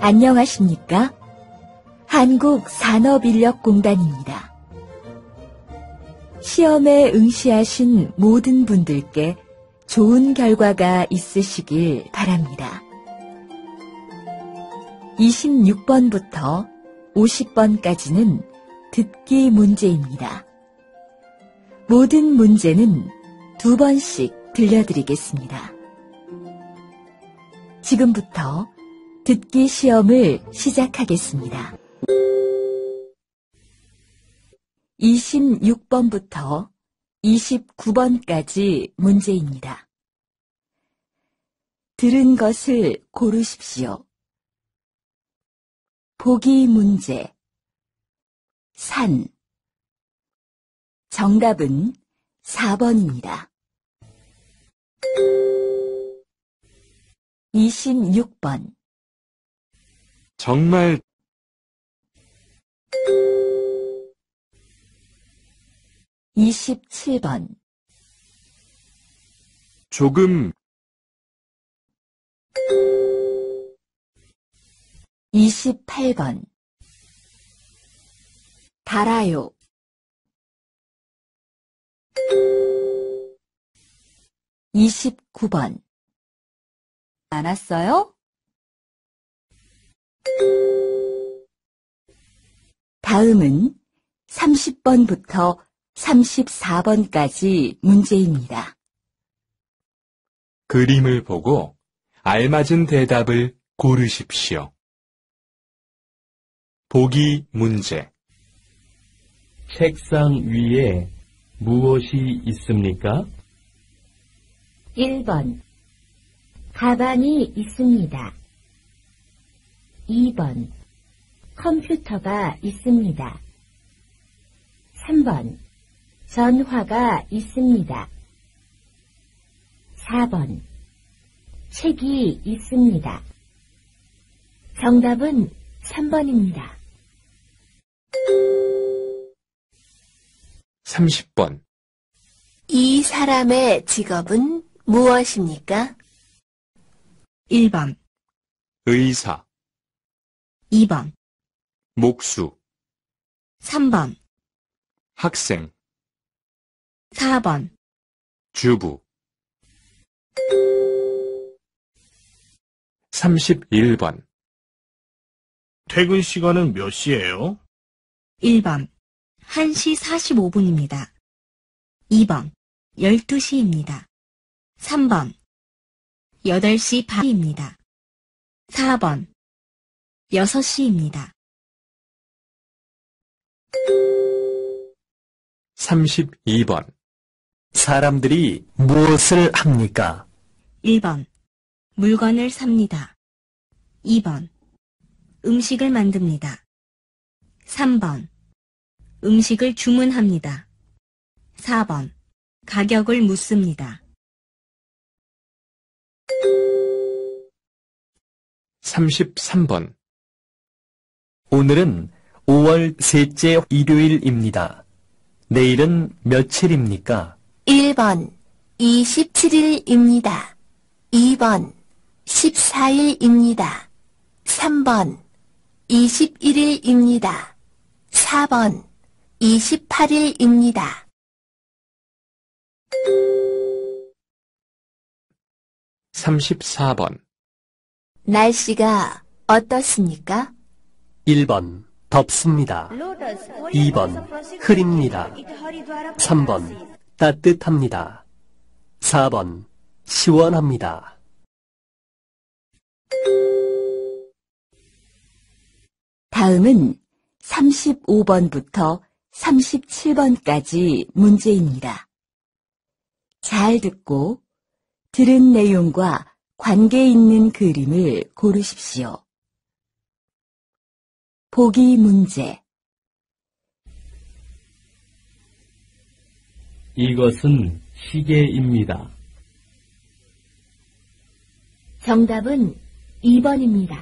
안녕하십니까? 한국산업인력공단입니다. 시험에 응시하신 모든 분들께 좋은 결과가 있으시길 바랍니다. 26번부터 50번까지는 듣기 문제입니다. 모든 문제는 두 번씩 들려드리겠습니다. 지금부터 듣기 시험을 시작하겠습니다. 26번부터 29번까지 문제입니다. 들은 것을 고르십시오. 보기 문제. 산. 정답은 4번입니다. 26번. 정말 27번. 조금 28번. 달아요. 29번. 안 왔어요? 다음은 30번부터 34번까지 문제입니다. 그림을 보고 알맞은 대답을 고르십시오. 보기 문제. 책상 위에 무엇이 있습니까? 1번 가방이 있습니다. 2번 컴퓨터가 있습니다. 3번 전화가 있습니다. 4번 책이 있습니다. 정답은 3번입니다. 30번. 이 사람의 직업은 무엇입니까? 1번, 의사, 2번, 목수, 3번, 학생, 4번, 주부. 31번. 퇴근 시간은 몇 시예요? 1번, 1시 45분입니다. 2번, 12시입니다. 3번, 8시 반입니다. 4번, 6시입니다. 32번. 사람들이 무엇을 합니까? 1번, 물건을 삽니다. 2번, 음식을 만듭니다. 3번, 음식을 주문합니다. 4번, 가격을 묻습니다. 33번. 오늘은 5월 셋째 일요일입니다. 내일은 며칠입니까? 1번 27일입니다. 2번 14일입니다. 3번 21일입니다. 4번 28일입니다. 34번. 날씨가 어떻습니까? 1번 덥습니다. 2번 흐립니다. 3번 따뜻합니다. 4번 시원합니다. 다음은 35번부터 37번까지 문제입니다. 잘 듣고 들은 내용과 관계 있는 그림을 고르십시오. 보기 문제. 이것은 시계입니다. 정답은 2번입니다.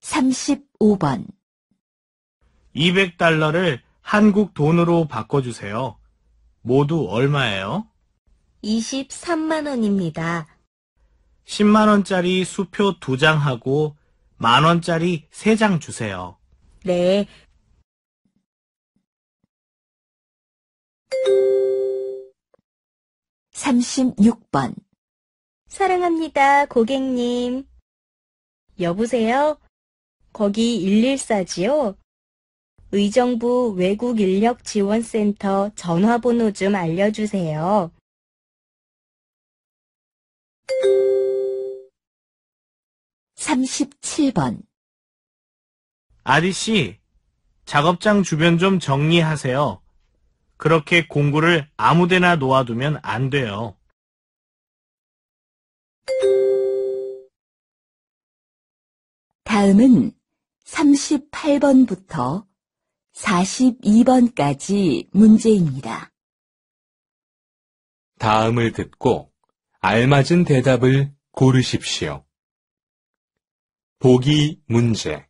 35번. 200달러를 한국 돈으로 바꿔주세요. 모두 얼마예요? 23만 원입니다. 10만원짜리 수표 2장하고 만원짜리 3장 주세요. 네, 36번. 사랑합니다, 고객님. 여보세요? 거기 114지요? 의정부 외국 인력 지원센터 전화번호 좀 알려주세요. 삼십칠 번 아디씨, 작업장 주변 좀 정리하세요. 그렇게 공구를 아무데나 놓아두면 안 돼요. 다음은 38번부터 42번까지 문제입니다. 다음을 듣고 알맞은 대답을 고르십시오. 보기 문제.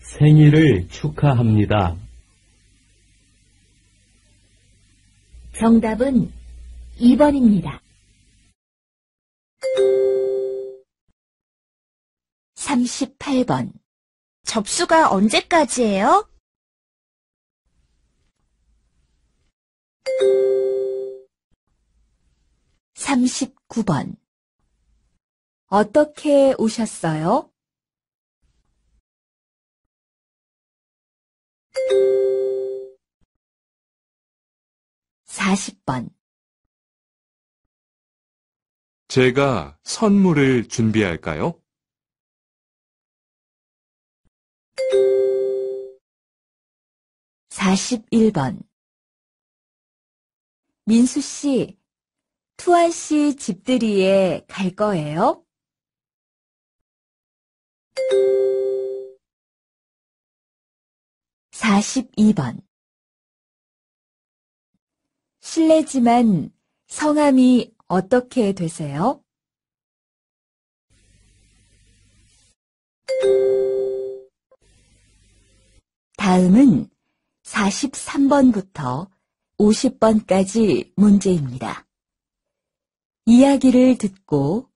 생일을 축하합니다. 정답은 2번입니다. 38번. 접수가 언제까지예요? 삼십구 번 어떻게 오셨어요? 사십 번 제가 선물을 준비할까요? 사십일 번 민수 씨, 투아 씨 집들이에 갈 거예요? 사십이 번 실례지만 성함이 어떻게 되세요? 다음은 43번부터 50번까지 문제입니다. 이야기를 듣고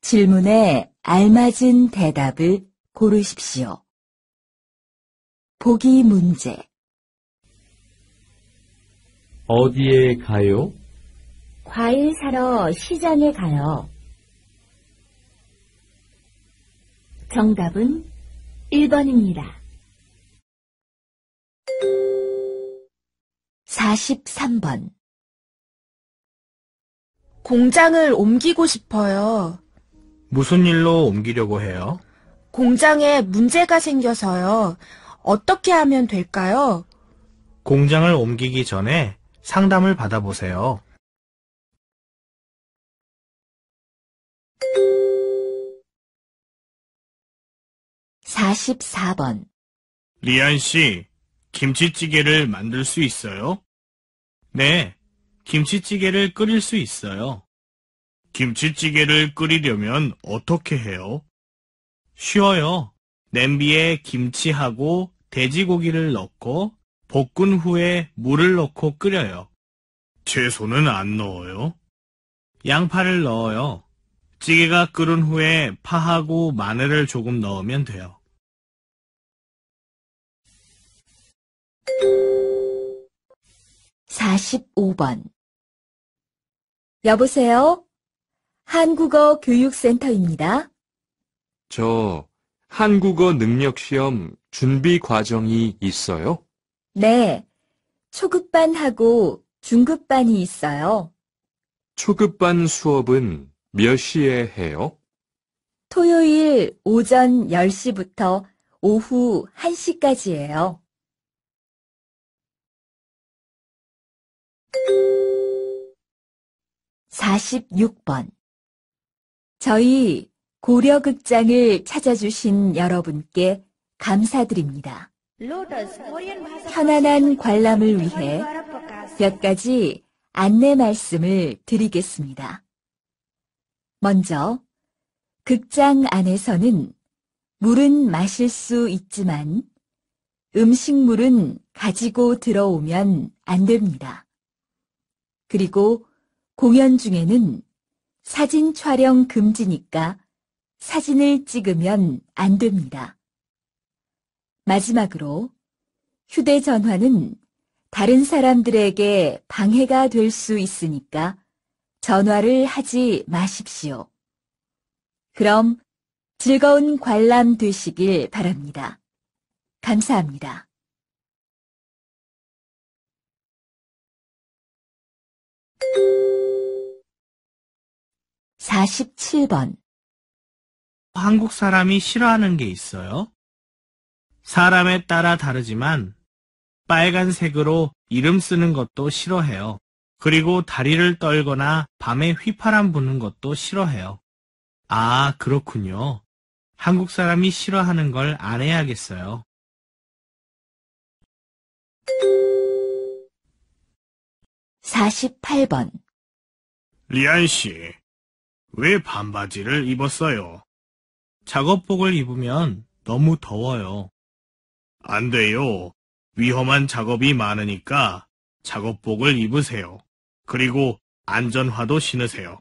질문에 알맞은 대답을 고르십시오. 보기 문제. 어디에 가요? 과일 사러 시장에 가요. 정답은 1번입니다. 43번. 공장을 옮기고 싶어요. 무슨 일로 옮기려고 해요? 공장에 문제가 생겨서요. 어떻게 하면 될까요? 공장을 옮기기 전에 상담을 받아보세요. 사십사 번 리안 씨, 김치찌개를 만들 수 있어요? 네, 김치찌개를 끓일 수 있어요. 김치찌개를 끓이려면 어떻게 해요? 쉬워요. 냄비에 김치하고 돼지고기를 넣고 볶은 후에 물을 넣고 끓여요. 채소는 안 넣어요. 양파를 넣어요. 찌개가 끓은 후에 파하고 마늘을 조금 넣으면 돼요. 사십오 번 여보세요? 한국어 교육센터입니다. 저 한국어 능력 시험 준비 과정이 있어요? 네, 초급반하고 중급반이 있어요. 초급반 수업은 몇 시에 해요? 토요일 오전 10시부터 오후 1시까지예요. 사십육 번 저희 고려극장을 찾아주신 여러분께 감사드립니다. 편안한 관람을 위해 몇 가지 안내 말씀을 드리겠습니다. 먼저, 극장 안에서는 물은 마실 수 있지만 음식물은 가지고 들어오면 안 됩니다. 그리고 공연 중에는 사진 촬영 금지니까 사진을 찍으면 안 됩니다. 마지막으로 휴대전화는 다른 사람들에게 방해가 될 수 있으니까 전화를 하지 마십시오. 그럼 즐거운 관람 되시길 바랍니다. 감사합니다. 47번 한국 사람이 싫어하는 게 있어요? 사람에 따라 다르지만 빨간색으로 이름 쓰는 것도 싫어해요. 그리고 다리를 떨거나 밤에 휘파람 부는 것도 싫어해요. 아, 그렇군요. 한국 사람이 싫어하는 걸 안 해야겠어요. 사십팔 번 리안 씨, 왜 반바지를 입었어요? 작업복을 입으면 너무 더워요. 안 돼요. 위험한 작업이 많으니까 작업복을 입으세요. 그리고 안전화도 신으세요.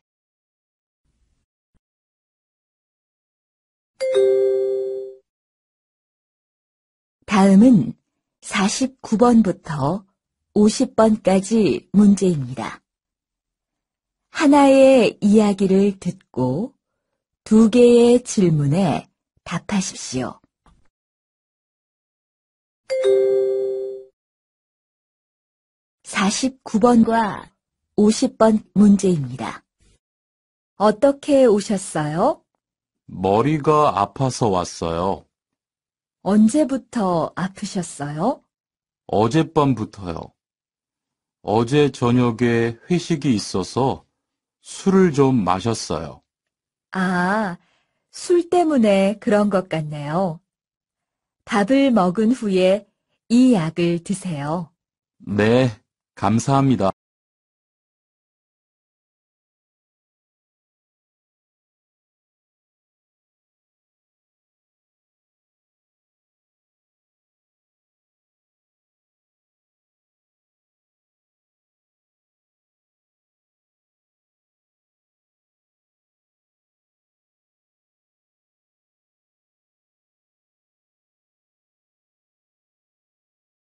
다음은 49번부터 50번까지 문제입니다. 하나의 이야기를 듣고 두 개의 질문에 답하십시오. (49번과) (50번) 문제입니다. 어떻게 오셨어요? 머리가 아파서 왔어요. 언제부터 아프셨어요? 어젯밤부터요. 어제 저녁에 회식이 있어서 술을 좀 마셨어요. 아, 술 때문에 그런 것 같네요. 밥을 먹은 후에 이 약을 드세요. 네, 감사합니다.